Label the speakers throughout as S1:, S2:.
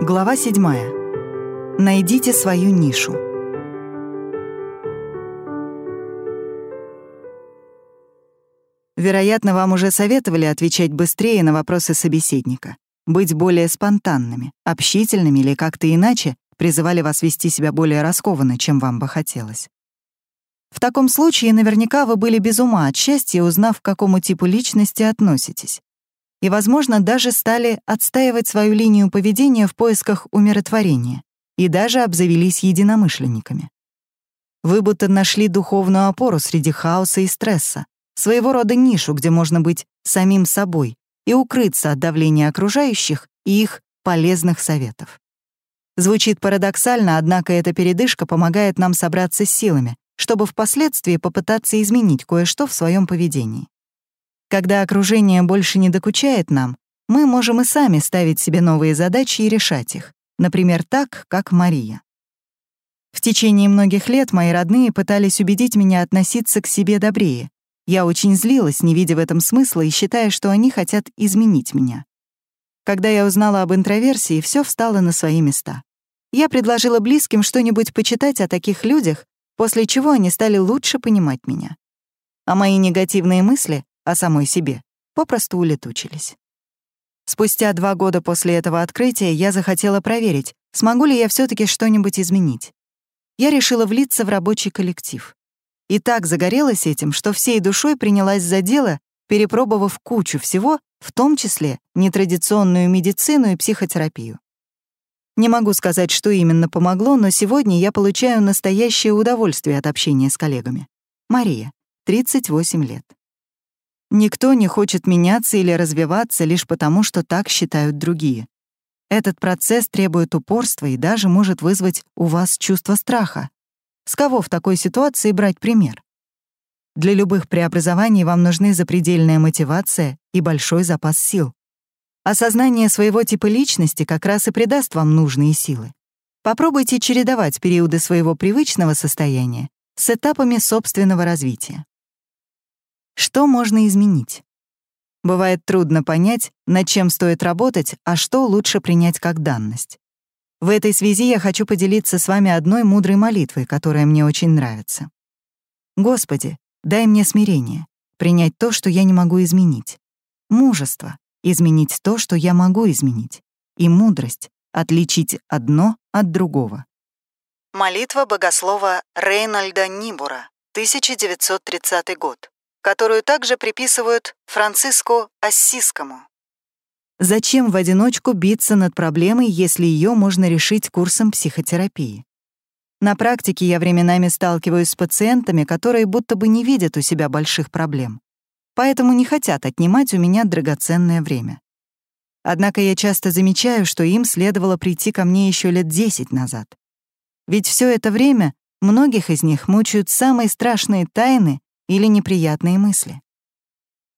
S1: Глава 7. Найдите свою нишу. Вероятно, вам уже советовали отвечать быстрее на вопросы собеседника, быть более спонтанными, общительными или как-то иначе призывали вас вести себя более раскованно, чем вам бы хотелось. В таком случае наверняка вы были без ума от счастья, узнав, к какому типу личности относитесь. И, возможно, даже стали отстаивать свою линию поведения в поисках умиротворения и даже обзавелись единомышленниками. Вы будто нашли духовную опору среди хаоса и стресса, своего рода нишу, где можно быть самим собой и укрыться от давления окружающих и их полезных советов. Звучит парадоксально, однако эта передышка помогает нам собраться с силами, чтобы впоследствии попытаться изменить кое-что в своем поведении. Когда окружение больше не докучает нам, мы можем и сами ставить себе новые задачи и решать их, например, так, как Мария. В течение многих лет мои родные пытались убедить меня относиться к себе добрее, я очень злилась, не видя в этом смысла и считая, что они хотят изменить меня. Когда я узнала об интроверсии, все встало на свои места. Я предложила близким что-нибудь почитать о таких людях, после чего они стали лучше понимать меня. А мои негативные мысли о самой себе попросту улетучились. Спустя два года после этого открытия я захотела проверить, смогу ли я все таки что-нибудь изменить. Я решила влиться в рабочий коллектив. И так загорелась этим, что всей душой принялась за дело, перепробовав кучу всего, в том числе нетрадиционную медицину и психотерапию. Не могу сказать, что именно помогло, но сегодня я получаю настоящее удовольствие от общения с коллегами. Мария, 38 лет. Никто не хочет меняться или развиваться лишь потому, что так считают другие. Этот процесс требует упорства и даже может вызвать у вас чувство страха. С кого в такой ситуации брать пример? Для любых преобразований вам нужны запредельная мотивация и большой запас сил. Осознание своего типа личности как раз и придаст вам нужные силы. Попробуйте чередовать периоды своего привычного состояния с этапами собственного развития. Что можно изменить? Бывает трудно понять, над чем стоит работать, а что лучше принять как данность. В этой связи я хочу поделиться с вами одной мудрой молитвой, которая мне очень нравится. Господи, дай мне смирение, принять то, что я не могу изменить. Мужество, изменить то, что я могу изменить. И мудрость, отличить одно от другого. Молитва богослова Рейнольда Нибура, 1930 год, которую также приписывают Франциску Ассискому. Зачем в одиночку биться над проблемой, если ее можно решить курсом психотерапии? На практике я временами сталкиваюсь с пациентами, которые будто бы не видят у себя больших проблем, поэтому не хотят отнимать у меня драгоценное время. Однако я часто замечаю, что им следовало прийти ко мне еще лет 10 назад. Ведь все это время многих из них мучают самые страшные тайны или неприятные мысли.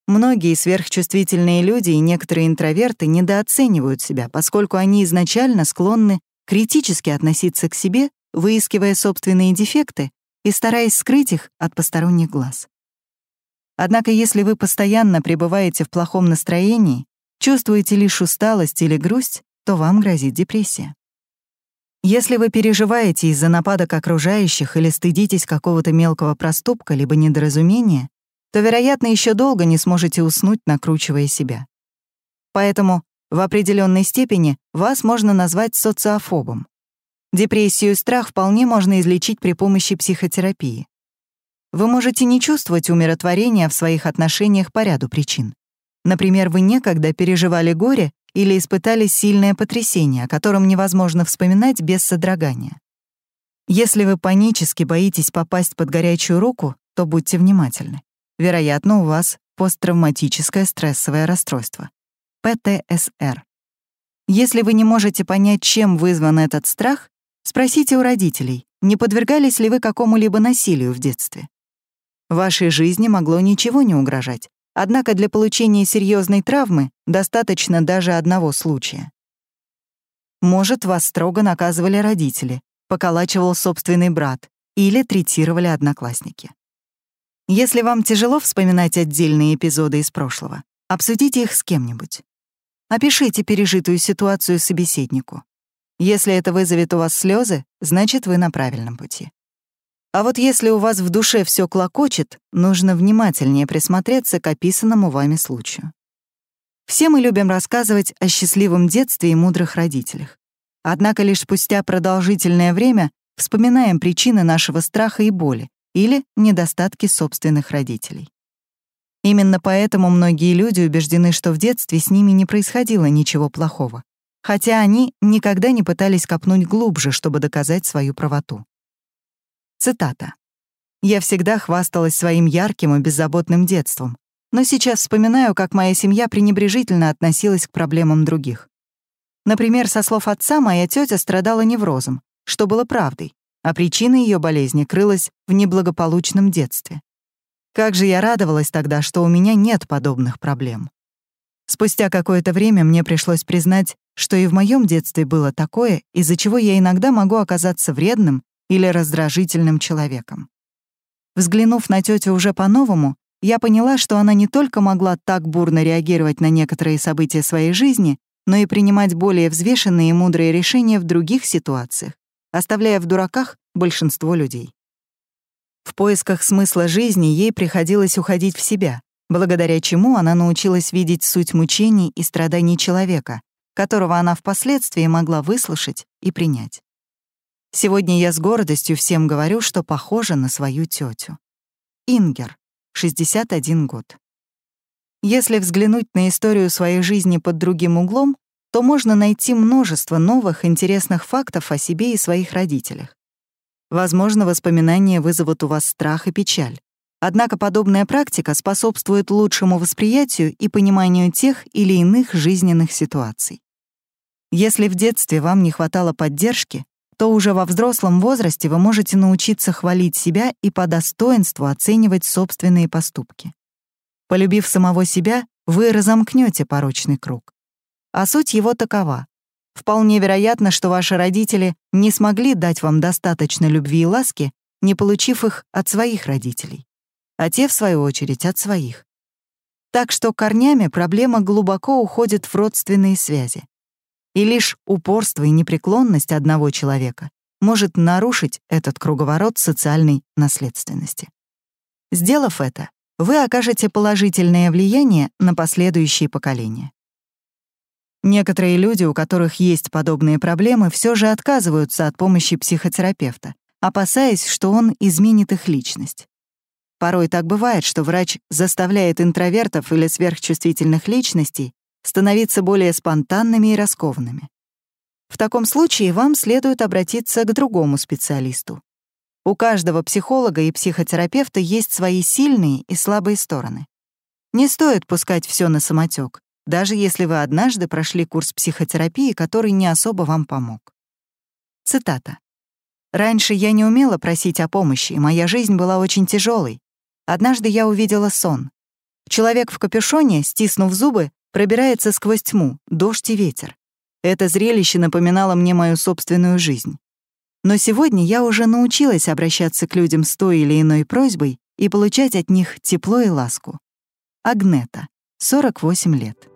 S1: Многие сверхчувствительные люди и некоторые интроверты недооценивают себя, поскольку они изначально склонны критически относиться к себе, выискивая собственные дефекты и стараясь скрыть их от посторонних глаз. Однако если вы постоянно пребываете в плохом настроении, чувствуете лишь усталость или грусть, то вам грозит депрессия. Если вы переживаете из-за нападок окружающих или стыдитесь какого-то мелкого проступка либо недоразумения, то, вероятно, еще долго не сможете уснуть, накручивая себя. Поэтому в определенной степени вас можно назвать социофобом. Депрессию и страх вполне можно излечить при помощи психотерапии. Вы можете не чувствовать умиротворения в своих отношениях по ряду причин. Например, вы некогда переживали горе или испытали сильное потрясение, о котором невозможно вспоминать без содрогания. Если вы панически боитесь попасть под горячую руку, то будьте внимательны. Вероятно, у вас посттравматическое стрессовое расстройство. ПТСР. Если вы не можете понять, чем вызван этот страх, спросите у родителей, не подвергались ли вы какому-либо насилию в детстве. Вашей жизни могло ничего не угрожать, однако для получения серьезной травмы достаточно даже одного случая. Может, вас строго наказывали родители, поколачивал собственный брат или третировали одноклассники. Если вам тяжело вспоминать отдельные эпизоды из прошлого, обсудите их с кем-нибудь. Опишите пережитую ситуацию собеседнику. Если это вызовет у вас слезы, значит, вы на правильном пути. А вот если у вас в душе все клокочет, нужно внимательнее присмотреться к описанному вами случаю. Все мы любим рассказывать о счастливом детстве и мудрых родителях. Однако лишь спустя продолжительное время вспоминаем причины нашего страха и боли или недостатки собственных родителей. Именно поэтому многие люди убеждены, что в детстве с ними не происходило ничего плохого хотя они никогда не пытались копнуть глубже, чтобы доказать свою правоту. Цитата. «Я всегда хвасталась своим ярким и беззаботным детством, но сейчас вспоминаю, как моя семья пренебрежительно относилась к проблемам других. Например, со слов отца, моя тетя страдала неврозом, что было правдой, а причина ее болезни крылась в неблагополучном детстве. Как же я радовалась тогда, что у меня нет подобных проблем. Спустя какое-то время мне пришлось признать, что и в моем детстве было такое, из-за чего я иногда могу оказаться вредным или раздражительным человеком. Взглянув на тетю уже по-новому, я поняла, что она не только могла так бурно реагировать на некоторые события своей жизни, но и принимать более взвешенные и мудрые решения в других ситуациях, оставляя в дураках большинство людей. В поисках смысла жизни ей приходилось уходить в себя, благодаря чему она научилась видеть суть мучений и страданий человека, которого она впоследствии могла выслушать и принять. Сегодня я с гордостью всем говорю, что похожа на свою тетю. Ингер, 61 год. Если взглянуть на историю своей жизни под другим углом, то можно найти множество новых интересных фактов о себе и своих родителях. Возможно, воспоминания вызовут у вас страх и печаль. Однако подобная практика способствует лучшему восприятию и пониманию тех или иных жизненных ситуаций. Если в детстве вам не хватало поддержки, то уже во взрослом возрасте вы можете научиться хвалить себя и по достоинству оценивать собственные поступки. Полюбив самого себя, вы разомкнете порочный круг. А суть его такова. Вполне вероятно, что ваши родители не смогли дать вам достаточно любви и ласки, не получив их от своих родителей а те, в свою очередь, от своих. Так что корнями проблема глубоко уходит в родственные связи. И лишь упорство и непреклонность одного человека может нарушить этот круговорот социальной наследственности. Сделав это, вы окажете положительное влияние на последующие поколения. Некоторые люди, у которых есть подобные проблемы, все же отказываются от помощи психотерапевта, опасаясь, что он изменит их личность. Порой так бывает, что врач заставляет интровертов или сверхчувствительных личностей становиться более спонтанными и раскованными. В таком случае вам следует обратиться к другому специалисту. У каждого психолога и психотерапевта есть свои сильные и слабые стороны. Не стоит пускать все на самотек, даже если вы однажды прошли курс психотерапии, который не особо вам помог. Цитата. «Раньше я не умела просить о помощи, моя жизнь была очень тяжелой. Однажды я увидела сон. Человек в капюшоне, стиснув зубы, пробирается сквозь тьму, дождь и ветер. Это зрелище напоминало мне мою собственную жизнь. Но сегодня я уже научилась обращаться к людям с той или иной просьбой и получать от них тепло и ласку. Агнета, 48 лет.